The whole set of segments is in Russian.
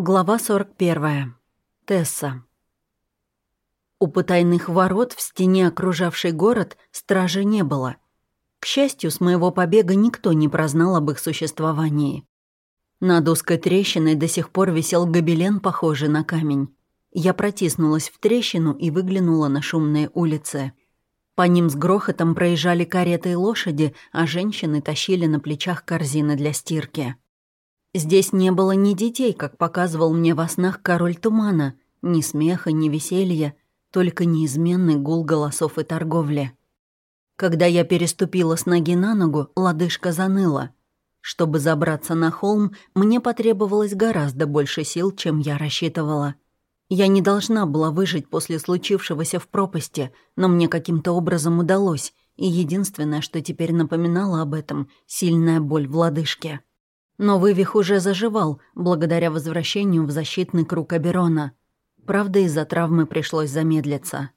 Глава 41. Тесса. У потайных ворот в стене, окружавшей город, стражи не было. К счастью, с моего побега никто не прознал об их существовании. Над узкой трещиной до сих пор висел гобелен, похожий на камень. Я протиснулась в трещину и выглянула на шумные улицы. По ним с грохотом проезжали кареты и лошади, а женщины тащили на плечах корзины для стирки. Здесь не было ни детей, как показывал мне во снах король тумана, ни смеха, ни веселья, только неизменный гул голосов и торговли. Когда я переступила с ноги на ногу, лодыжка заныла. Чтобы забраться на холм, мне потребовалось гораздо больше сил, чем я рассчитывала. Я не должна была выжить после случившегося в пропасти, но мне каким-то образом удалось, и единственное, что теперь напоминало об этом — сильная боль в лодыжке. Но вывих уже заживал, благодаря возвращению в защитный круг Аберона. Правда, из-за травмы пришлось замедлиться.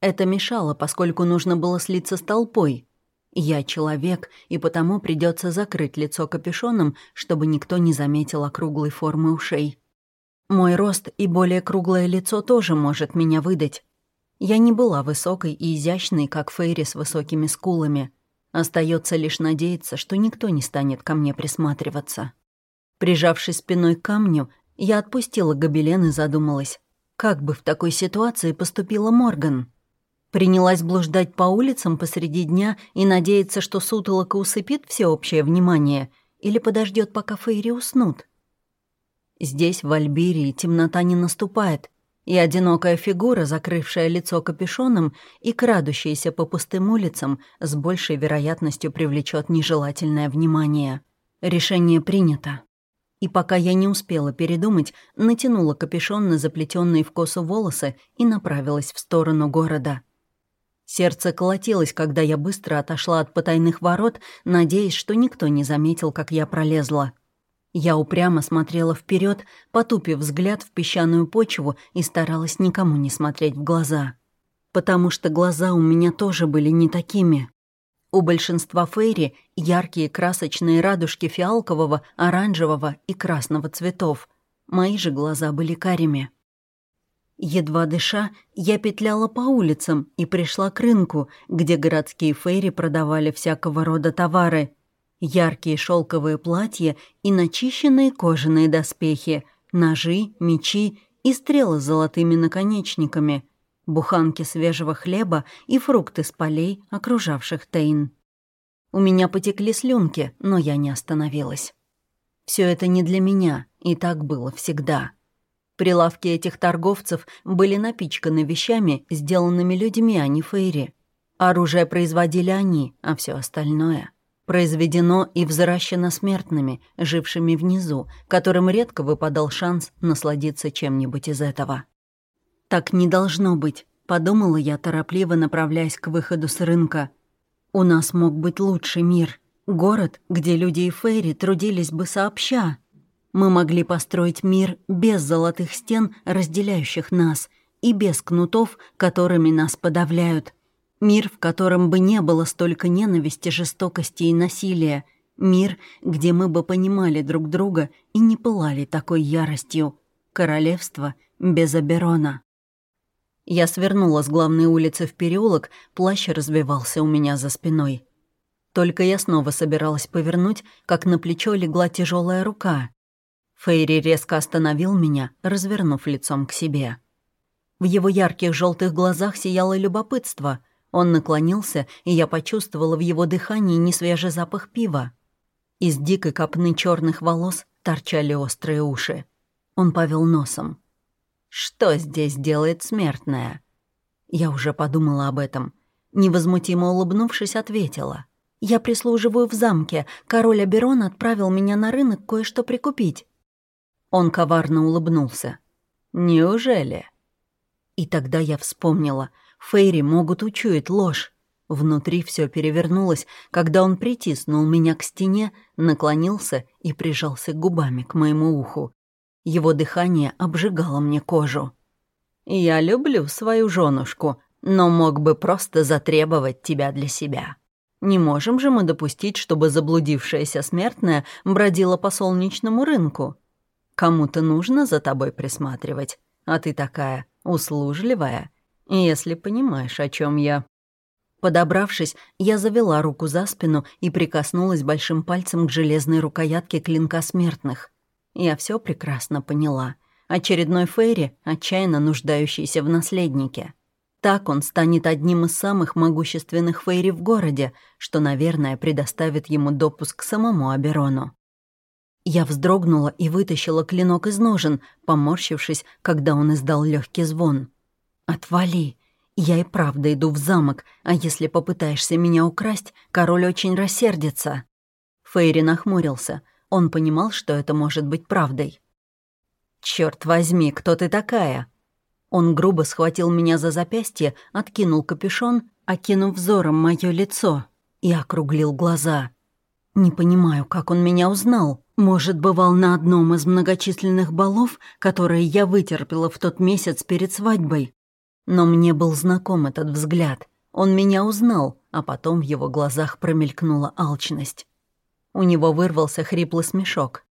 Это мешало, поскольку нужно было слиться с толпой. Я человек, и потому придется закрыть лицо капюшоном, чтобы никто не заметил округлой формы ушей. Мой рост и более круглое лицо тоже может меня выдать. Я не была высокой и изящной, как Фейри с высокими скулами — Остается лишь надеяться, что никто не станет ко мне присматриваться. Прижавшись спиной к камню, я отпустила гобелен и задумалась, как бы в такой ситуации поступила Морган. Принялась блуждать по улицам посреди дня и надеяться, что сутолока усыпит всеобщее внимание или подождет, пока Фейри уснут. Здесь, в Альбирии, темнота не наступает, и одинокая фигура, закрывшая лицо капюшоном и крадущаяся по пустым улицам, с большей вероятностью привлечет нежелательное внимание. Решение принято. И пока я не успела передумать, натянула капюшон на заплетенные в косу волосы и направилась в сторону города. Сердце колотилось, когда я быстро отошла от потайных ворот, надеясь, что никто не заметил, как я пролезла. Я упрямо смотрела вперед, потупив взгляд в песчаную почву и старалась никому не смотреть в глаза. Потому что глаза у меня тоже были не такими. У большинства фейри яркие красочные радужки фиалкового, оранжевого и красного цветов. Мои же глаза были карими. Едва дыша, я петляла по улицам и пришла к рынку, где городские фейри продавали всякого рода товары — Яркие шелковые платья и начищенные кожаные доспехи, ножи, мечи и стрелы с золотыми наконечниками, буханки свежего хлеба и фрукты с полей, окружавших Тейн. У меня потекли слюнки, но я не остановилась. Все это не для меня, и так было всегда. Прилавки этих торговцев были напичканы вещами, сделанными людьми, а не фейри. Оружие производили они, а все остальное произведено и взращено смертными, жившими внизу, которым редко выпадал шанс насладиться чем-нибудь из этого. «Так не должно быть», — подумала я, торопливо направляясь к выходу с рынка. «У нас мог быть лучший мир, город, где люди и фейри трудились бы сообща. Мы могли построить мир без золотых стен, разделяющих нас, и без кнутов, которыми нас подавляют». Мир, в котором бы не было столько ненависти, жестокости и насилия. Мир, где мы бы понимали друг друга и не пылали такой яростью. Королевство без Аберона. Я свернула с главной улицы в переулок, плащ развивался у меня за спиной. Только я снова собиралась повернуть, как на плечо легла тяжелая рука. Фейри резко остановил меня, развернув лицом к себе. В его ярких желтых глазах сияло любопытство — он наклонился, и я почувствовала в его дыхании несвежий запах пива. Из дикой копны черных волос торчали острые уши. Он повел носом. «Что здесь делает смертная?» Я уже подумала об этом. Невозмутимо улыбнувшись, ответила. «Я прислуживаю в замке. Король Аберон отправил меня на рынок кое-что прикупить». Он коварно улыбнулся. «Неужели?» И тогда я вспомнила — Фейри могут учуять ложь. Внутри все перевернулось, когда он притиснул меня к стене, наклонился и прижался губами к моему уху. Его дыхание обжигало мне кожу. «Я люблю свою женушку, но мог бы просто затребовать тебя для себя. Не можем же мы допустить, чтобы заблудившаяся смертная бродила по солнечному рынку. Кому-то нужно за тобой присматривать, а ты такая услужливая, если понимаешь, о чем я». Подобравшись, я завела руку за спину и прикоснулась большим пальцем к железной рукоятке клинка смертных. Я все прекрасно поняла. Очередной Фейри, отчаянно нуждающийся в наследнике. Так он станет одним из самых могущественных Фейри в городе, что, наверное, предоставит ему допуск к самому Аберону. Я вздрогнула и вытащила клинок из ножен, поморщившись, когда он издал легкий звон. «Отвали! Я и правда иду в замок, а если попытаешься меня украсть, король очень рассердится». Фейри нахмурился. Он понимал, что это может быть правдой. «Чёрт возьми, кто ты такая?» Он грубо схватил меня за запястье, откинул капюшон, окинув взором мое лицо и округлил глаза. Не понимаю, как он меня узнал. Может, бывал на одном из многочисленных балов, которые я вытерпела в тот месяц перед свадьбой. Но мне был знаком этот взгляд. Он меня узнал, а потом в его глазах промелькнула алчность. У него вырвался хриплый смешок.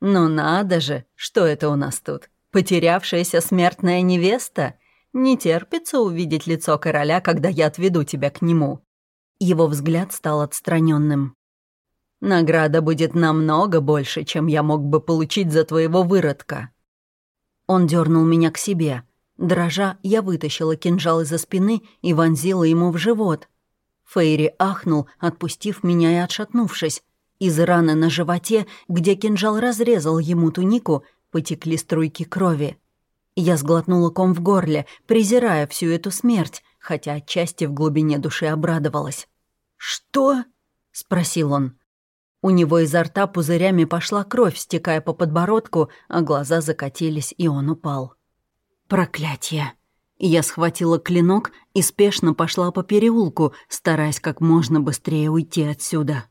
«Ну надо же, что это у нас тут? Потерявшаяся смертная невеста? Не терпится увидеть лицо короля, когда я отведу тебя к нему». Его взгляд стал отстраненным. «Награда будет намного больше, чем я мог бы получить за твоего выродка». Он дернул меня к себе — Дрожа, я вытащила кинжал из-за спины и вонзила ему в живот. Фейри ахнул, отпустив меня и отшатнувшись. Из раны на животе, где кинжал разрезал ему тунику, потекли струйки крови. Я сглотнула ком в горле, презирая всю эту смерть, хотя отчасти в глубине души обрадовалась. «Что?» — спросил он. У него изо рта пузырями пошла кровь, стекая по подбородку, а глаза закатились, и он упал. Проклятие. Я схватила клинок и спешно пошла по переулку, стараясь как можно быстрее уйти отсюда.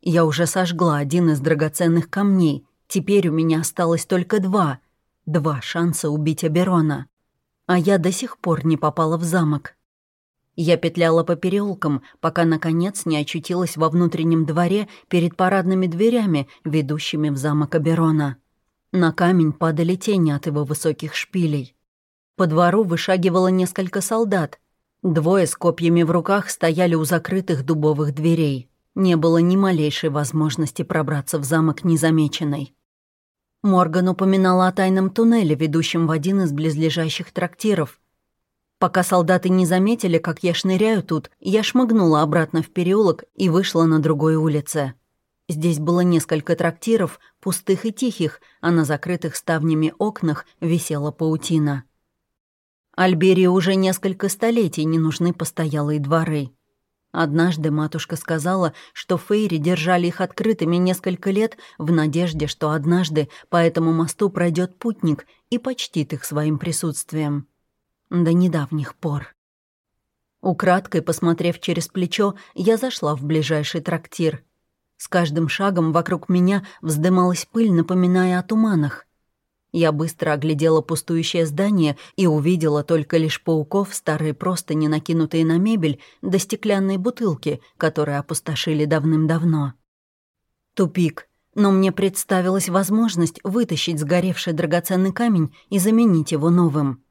Я уже сожгла один из драгоценных камней. Теперь у меня осталось только два. Два шанса убить Аберона. А я до сих пор не попала в замок. Я петляла по переулкам, пока, наконец, не очутилась во внутреннем дворе перед парадными дверями, ведущими в замок Аберона. На камень падали тени от его высоких шпилей. По двору вышагивало несколько солдат. Двое с копьями в руках стояли у закрытых дубовых дверей. Не было ни малейшей возможности пробраться в замок незамеченной. Морган упоминала о тайном туннеле, ведущем в один из близлежащих трактиров. Пока солдаты не заметили, как я шныряю тут, я шмыгнула обратно в переулок и вышла на другой улице. Здесь было несколько трактиров, пустых и тихих, а на закрытых ставнями окнах висела паутина. Альберии уже несколько столетий не нужны постоялые дворы. Однажды матушка сказала, что Фейри держали их открытыми несколько лет в надежде, что однажды по этому мосту пройдет путник и почтит их своим присутствием. До недавних пор. Украдкой, посмотрев через плечо, я зашла в ближайший трактир. С каждым шагом вокруг меня вздымалась пыль, напоминая о туманах. Я быстро оглядела пустующее здание и увидела только лишь пауков, старые простыни, накинутые на мебель, да стеклянные бутылки, которые опустошили давным-давно. Тупик. Но мне представилась возможность вытащить сгоревший драгоценный камень и заменить его новым.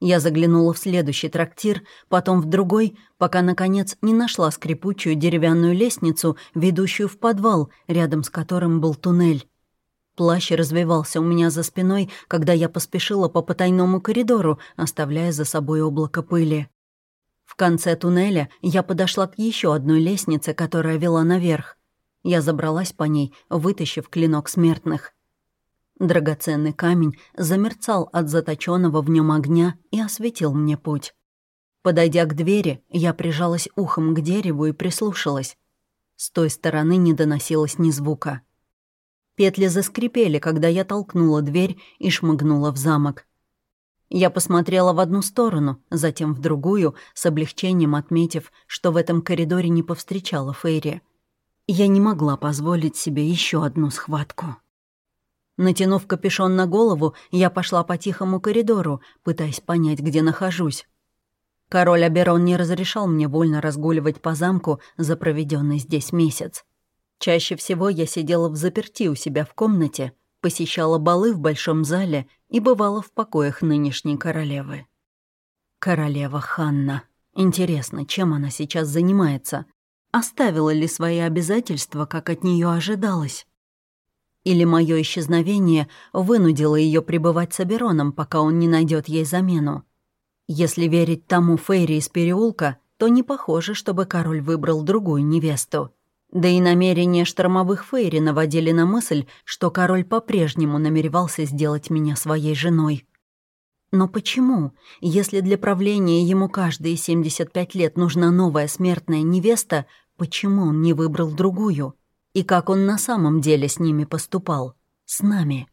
Я заглянула в следующий трактир, потом в другой, пока, наконец, не нашла скрипучую деревянную лестницу, ведущую в подвал, рядом с которым был туннель. Плащ развивался у меня за спиной, когда я поспешила по потайному коридору, оставляя за собой облако пыли. В конце туннеля я подошла к еще одной лестнице, которая вела наверх. Я забралась по ней, вытащив клинок смертных. Драгоценный камень замерцал от заточенного в нем огня и осветил мне путь. Подойдя к двери, я прижалась ухом к дереву и прислушалась. С той стороны не доносилось ни звука. Петли заскрипели, когда я толкнула дверь и шмыгнула в замок. Я посмотрела в одну сторону, затем в другую, с облегчением отметив, что в этом коридоре не повстречала Фейри. Я не могла позволить себе еще одну схватку. Натянув капюшон на голову, я пошла по тихому коридору, пытаясь понять, где нахожусь. Король Аберон не разрешал мне вольно разгуливать по замку за проведенный здесь месяц. Чаще всего я сидела в заперти у себя в комнате, посещала балы в большом зале и бывала в покоях нынешней королевы. Королева Ханна. Интересно, чем она сейчас занимается? Оставила ли свои обязательства, как от нее ожидалось? Или мое исчезновение вынудило ее пребывать с Абероном, пока он не найдет ей замену? Если верить тому Фейри из переулка, то не похоже, чтобы король выбрал другую невесту. Да и намерения штормовых Фейри наводили на мысль, что король по-прежнему намеревался сделать меня своей женой. Но почему, если для правления ему каждые 75 лет нужна новая смертная невеста, почему он не выбрал другую? И как он на самом деле с ними поступал? С нами?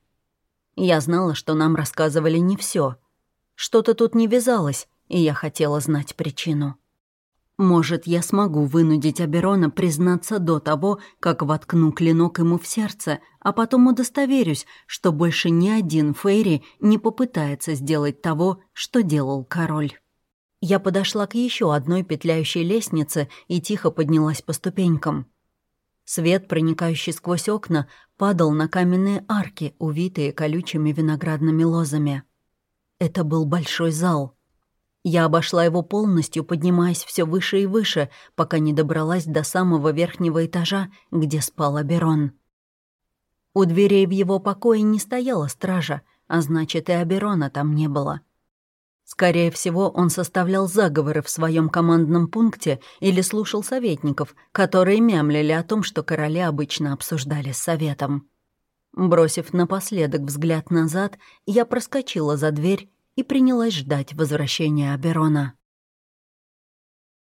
Я знала, что нам рассказывали не все. Что-то тут не вязалось, и я хотела знать причину. Может, я смогу вынудить Аберона признаться до того, как воткну клинок ему в сердце, а потом удостоверюсь, что больше ни один Фейри не попытается сделать того, что делал король. Я подошла к еще одной петляющей лестнице и тихо поднялась по ступенькам. Свет, проникающий сквозь окна, падал на каменные арки, увитые колючими виноградными лозами. Это был большой зал — я обошла его полностью, поднимаясь все выше и выше, пока не добралась до самого верхнего этажа, где спал Аберон. У дверей в его покое не стояла стража, а значит, и Аберона там не было. Скорее всего, он составлял заговоры в своем командном пункте или слушал советников, которые мямлили о том, что короли обычно обсуждали с советом. Бросив напоследок взгляд назад, я проскочила за дверь и принялась ждать возвращения Аберона.